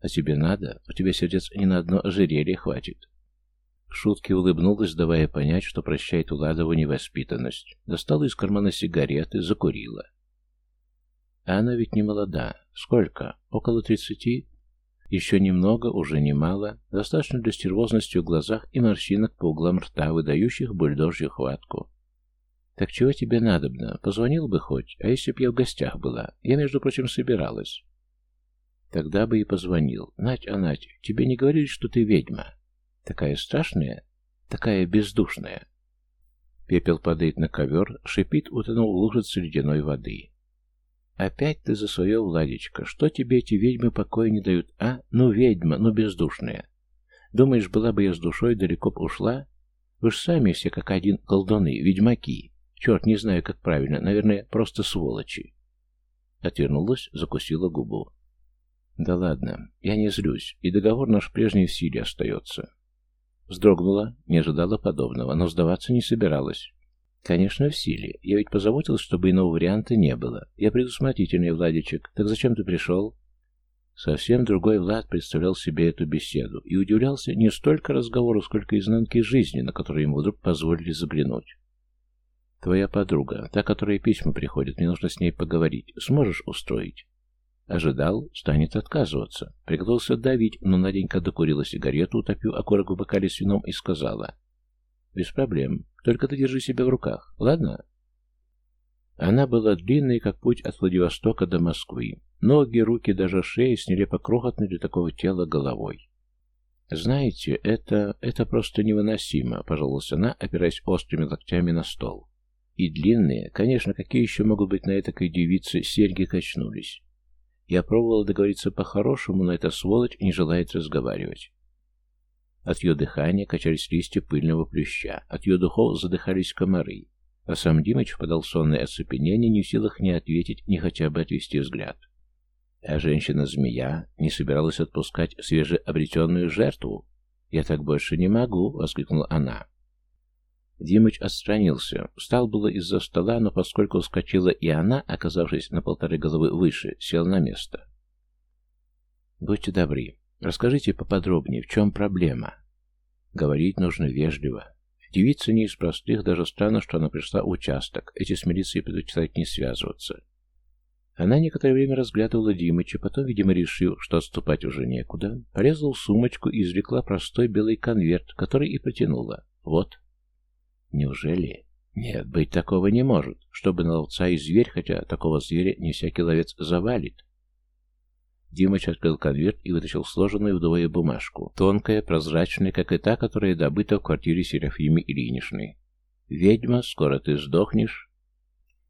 А тебе надо? У тебя сердец ни на одно ожерелье хватит. Шутки улыбнулась, давая понять, что прощает Уладову невоспитанность. Достала из кармана сигареты, закурила. А она ведь не молода. Сколько? Около тридцати? Еще немного, уже немало, достаточно для стервозности в глазах и морщинок по углам рта, выдающих бульдожью хватку. «Так чего тебе надобно? Позвонил бы хоть, а если б я в гостях была? Я, между прочим, собиралась». «Тогда бы и позвонил. Нать, а Нать, тебе не говорили, что ты ведьма? Такая страшная, такая бездушная». Пепел падает на ковер, шипит, утонул в лужице ледяной воды. «Опять ты за свое, Владечка. Что тебе эти ведьмы покоя не дают, а? Ну, ведьма, ну, бездушная. Думаешь, была бы я с душой, далеко б ушла? Вы ж сами все как один колдуны, ведьмаки. Черт, не знаю, как правильно. Наверное, просто сволочи». Отвернулась, закусила губу. «Да ладно, я не злюсь, и договор наш прежний в силе остается». Вздрогнула, не ожидала подобного, но сдаваться не собиралась. Конечно, в силе. Я ведь позаботилась, чтобы иного варианта не было. Я предусмотрительный, Владичек. Так зачем ты пришел? Совсем другой Влад представлял себе эту беседу и удивлялся не столько разговору, сколько изнанки жизни, на которую ему вдруг позволили заглянуть. «Твоя подруга, та, которая письма приходит, мне нужно с ней поговорить. Сможешь устроить?» Ожидал, станет отказываться. Приготовился давить, но Наденька докурила сигарету, утопив окорок в бокале с вином и сказала. «Без проблем. Только ты держи себя в руках, ладно?» Она была длинной, как путь от Владивостока до Москвы. Ноги, руки, даже шея с нелепо крохотной для такого тела головой. «Знаете, это... это просто невыносимо», — пожаловалась она, опираясь острыми локтями на стол. И длинные, конечно, какие еще могут быть на этакой девице, серьги качнулись. Я пробовала договориться по-хорошему, но эта сволочь не желает разговаривать. От ее дыхания качались листья пыльного плюща, от ее духов задыхались комары, а сам Димыч впадал в сонное оцепенение, не в силах ни ответить, ни хотя бы отвести взгляд. А женщина-змея не собиралась отпускать свежеобретенную жертву. «Я так больше не могу!» — воскликнула она. Димыч отстранился, встал было из-за стола, но поскольку вскочила и она, оказавшись на полторы головы выше, сел на место. «Будьте добры, Расскажите поподробнее, в чем проблема? Говорить нужно вежливо. Девица не из простых, даже странно, что она пришла в участок. Эти с милицией предпочитают не связываться. Она некоторое время разглядывала Димыча, потом, видимо, решив, что отступать уже некуда, порезала сумочку и извлекла простой белый конверт, который и протянула. Вот. Неужели? Нет, быть такого не может, чтобы на ловца и зверь, хотя такого зверя не всякий ловец завалит. Димыч открыл конверт и вытащил сложенную вдвое бумажку. Тонкая, прозрачная, как и та, которая добыта в квартире Серафимы Ильиничны. «Ведьма, скоро ты сдохнешь».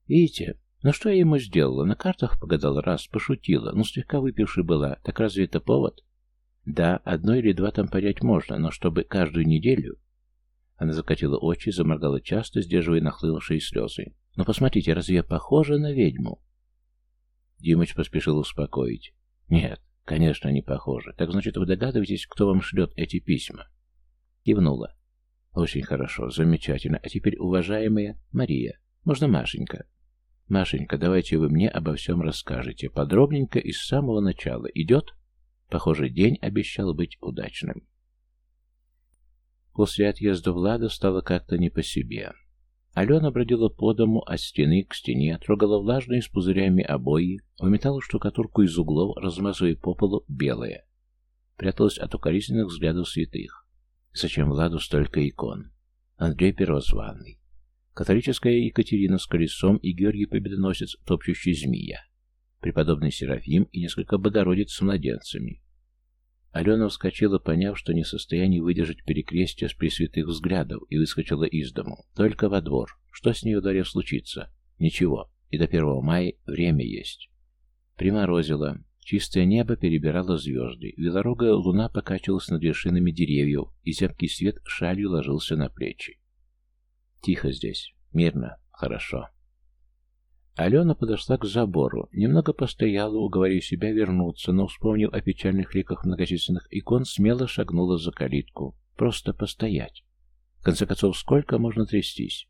«Видите, ну что я ему сделала? На картах погадала раз, пошутила. Ну, слегка выпивши была. Так разве это повод?» «Да, одно или два там понять можно, но чтобы каждую неделю...» Она закатила очи, заморгала часто, сдерживая нахлынувшие слезы. «Но посмотрите, разве я похожа на ведьму?» Димыч поспешил успокоить. Нет, конечно, не похоже. Так значит, вы догадываетесь, кто вам шлет эти письма? Кивнула. Очень хорошо, замечательно. А теперь, уважаемая Мария, можно Машенька? Машенька, давайте вы мне обо всем расскажете. Подробненько и с самого начала. Идет? Похоже, день обещал быть удачным. После отъезда Влада стало как-то не по себе. Алена бродила по дому от стены к стене, трогала влажные с пузырями обои, выметала штукатурку из углов, размазывая по полу белое. Пряталась от укоризненных взглядов святых. Зачем Владу столько икон? Андрей Первозванный. Католическая Екатерина с колесом и Георгий Победоносец, топчущий змея. Преподобный Серафим и несколько Богородиц с младенцами. Алена вскочила, поняв, что не в состоянии выдержать перекрестия с пресвятых взглядов, и выскочила из дому. Только во двор. Что с в дворе случится? Ничего. И до первого мая время есть. Приморозило. Чистое небо перебирало звезды. Велорогая луна покачивалась над вершинами деревьев, и зябкий свет шалью ложился на плечи. Тихо здесь. Мирно. Хорошо. Алена подошла к забору, немного постояла, уговорив себя вернуться, но, вспомнив о печальных ликах многочисленных икон, смело шагнула за калитку. Просто постоять. В конце концов, сколько можно трястись?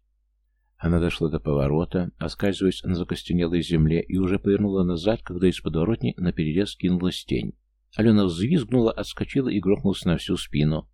Она дошла до поворота, оскальзываясь на закостенелой земле, и уже повернула назад, когда из подворотни на перерез кинулась тень. Алена взвизгнула, отскочила и грохнулась на всю спину.